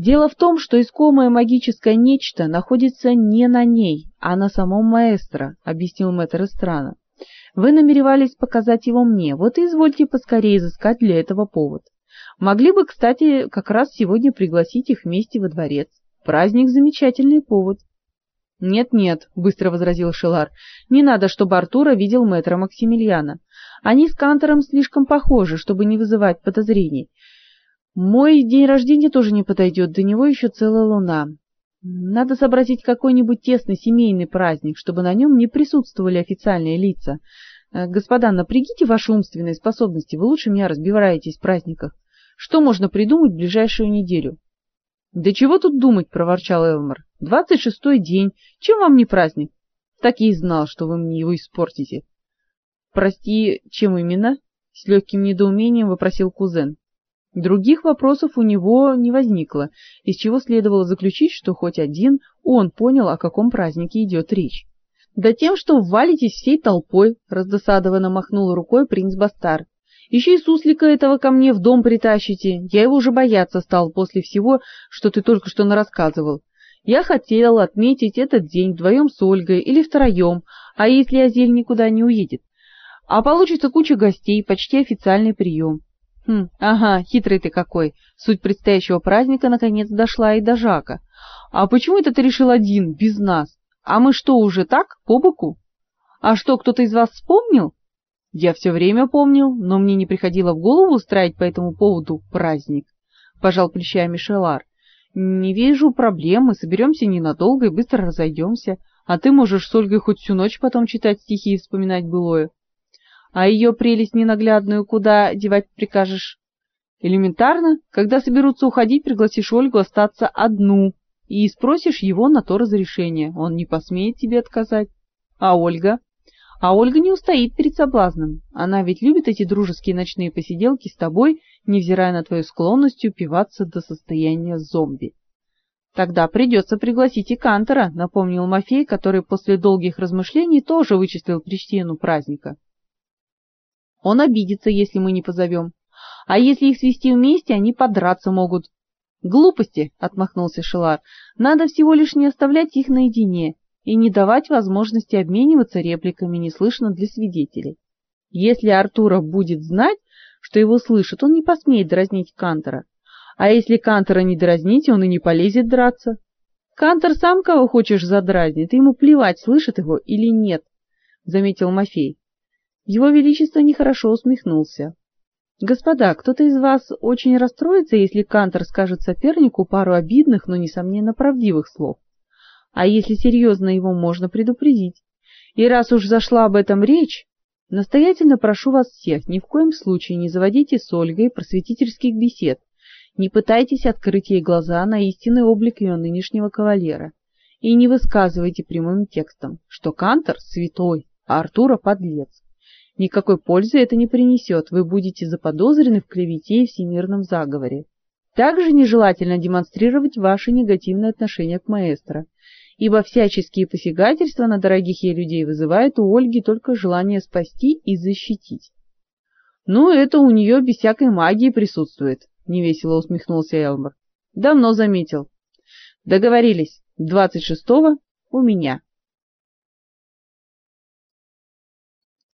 Дело в том, что искомое магическое нечто находится не на ней, а на самом маэстро, объяснил мэтр Эстрана. Вы намеревались показать его мне, вот и извольте поскорее изыскать для этого повод. Могли бы, кстати, как раз сегодня пригласить их вместе во дворец. Праздник замечательный повод. Нет-нет, быстро возразил Шелар. Не надо, чтобы Артура видел мэтра Максимилиана. Они с Кантором слишком похожи, чтобы не вызывать подозрений. Мой день рождения тоже не подойдет, до него еще целая луна. Надо сообразить какой-нибудь тесный семейный праздник, чтобы на нем не присутствовали официальные лица. Э, господа, напрягите ваши умственные способности, вы лучше меня разбираетесь в праздниках. Что можно придумать в ближайшую неделю? Да чего тут думать, проворчал Элмар. Двадцать шестой день. Чем вам не праздник? Так и знал, что вы мне его испортите. Прости, чем именно? С легким недоумением вопросил кузен. Других вопросов у него не возникло, из чего следовало заключить, что хоть один он понял, о каком празднике идет речь. Да тем, что ввалитесь всей толпой, раздосадованно махнул рукой принц Бастар. Еще и суслика этого ко мне в дом притащите. Я его уже бояться стал после всего, что ты только что нарассказывал. Я хотел отметить этот день вдвоем с Ольгой или втроем, а если Азель никуда не уедет? А получится куча гостей, почти официальный прием. Хм, ага, хитрый ты какой. Суть предстоящего праздника наконец дошла и до Жака. А почему это ты решил один, без нас? А мы что, уже так, по боку? А что, кто-то из вас вспомнил? Я все время помнил, но мне не приходило в голову устраивать по этому поводу праздник. Пожал плечами Шелар. Не вижу проблем, мы соберемся ненадолго и быстро разойдемся, а ты можешь с Ольгой хоть всю ночь потом читать стихи и вспоминать былое. А ее прелесть ненаглядную куда девать прикажешь? Элементарно, когда соберутся уходить, пригласишь Ольгу остаться одну и спросишь его на то разрешение. Он не посмеет тебе отказать. А Ольга? А Ольга не устоит перед соблазном. Она ведь любит эти дружеские ночные посиделки с тобой, невзирая на твою склонность упиваться до состояния зомби. Тогда придется пригласить и Кантора, напомнил Мафей, который после долгих размышлений тоже вычислил причину праздника. Он обидится, если мы не позовем. А если их свести вместе, они подраться могут. Глупости, отмахнулся Шелар. Надо всего лишь не оставлять их наедине и не давать возможности обмениваться репликами неслышно для свидетелей. Если Артура будет знать, что его слышат, он не посмеет дразнить Кантора. А если Кантора не дразнить, он и не полезет драться. Кантор сам кого хочешь задразнит, ему плевать, слышит его или нет, заметил Мафей. Его величество нехорошо усмехнулся. Господа, кто-то из вас очень расстроится, если Кантор скажет сопернику пару обидных, но несомненно правдивых слов. А если серьезно, его можно предупредить. И раз уж зашла об этом речь, настоятельно прошу вас всех ни в коем случае не заводите с Ольгой просветительских бесед. Не пытайтесь открыть ей глаза на истинный облик ее нынешнего кавалера и не высказывайте прямым текстом, что Кантор святой, а Артура подлец. Никакой пользы это не принесет, вы будете заподозрены в клевете и всемирном заговоре. Также нежелательно демонстрировать ваше негативное отношение к маэстро, ибо всяческие посягательства на дорогих ей людей вызывают у Ольги только желание спасти и защитить. Ну, это у нее без всякой магии присутствует, невесело усмехнулся Элмор. Давно заметил. Договорились. Двадцать шестого у меня.